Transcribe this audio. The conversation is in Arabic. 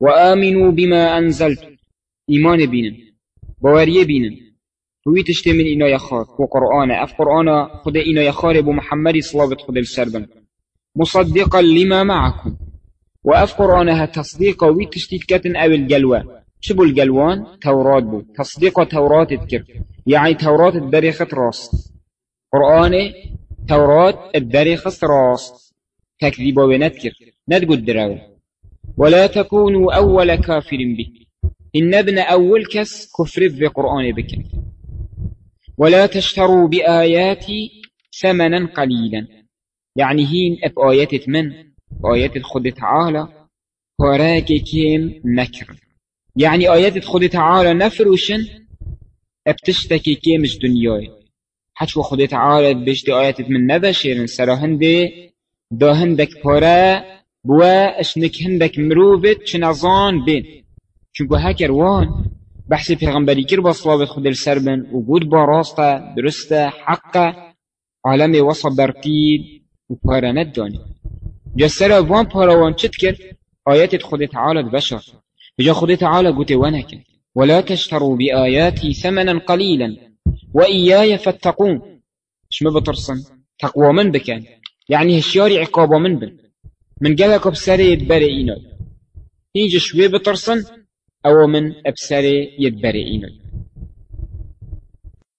وآمنوا بما أنزلت. إيمان بينا باورية بينا هوی تشتی من اینا یخار و قرآن. أف قرآن خود اینا یخار بو محمد صلابت خود السربن مصدقا لما معكم. وأف قرآنها تصديق وي تشتيت كتن أو الجلوة شبو الجلوان توراة بو. تصديق توراة تذكر يعني توراة الدريخة راس قرآن توراة الدريخة راس تكذيب ونذكر ندقو الدراوة ولا تكونوا أول كافر به. إن ابن أول كس كفر في قرآن بك. ولا تشتروا بآياتي ثمنا قليلا. يعني هين أب آيات من؟ آيات خود تعالى. فراك كيم نكر. يعني آيات خود تعالى نفروشن ابتشتكي كيمش دنياي. حتى خود تعالى بجد آيات من نبشر. سرا هنده دا هندك پارا بوا اشنك هندك مروفت چنزان بين چونكو هكر وان بحث پیغمبری کر با صلابت خود السر بن و با راسته درسته حقه عالم وصل برقید و پارا ندانی. جسر وان پارا وان چت کر؟ آيات خود تعالى بشر. بجا خود تعالى قلت ونك ولا تشتروا بآياتي ثمنا قليلا وإياي فاتقون شما بترسن تقوى من بكان يعني هشياري عقابة من بن. من قالك بسري يتبري إيناي هيجي شوي بترسن أو من أبسري يتبري إيناي